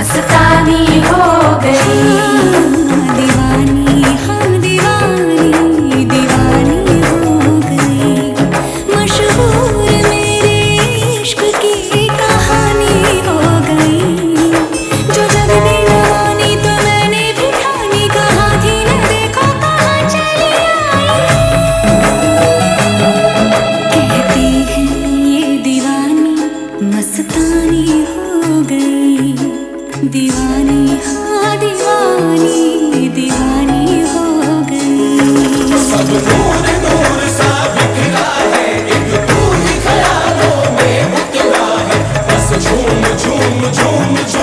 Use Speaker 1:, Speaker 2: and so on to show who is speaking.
Speaker 1: Mastani
Speaker 2: Joe Mitchell.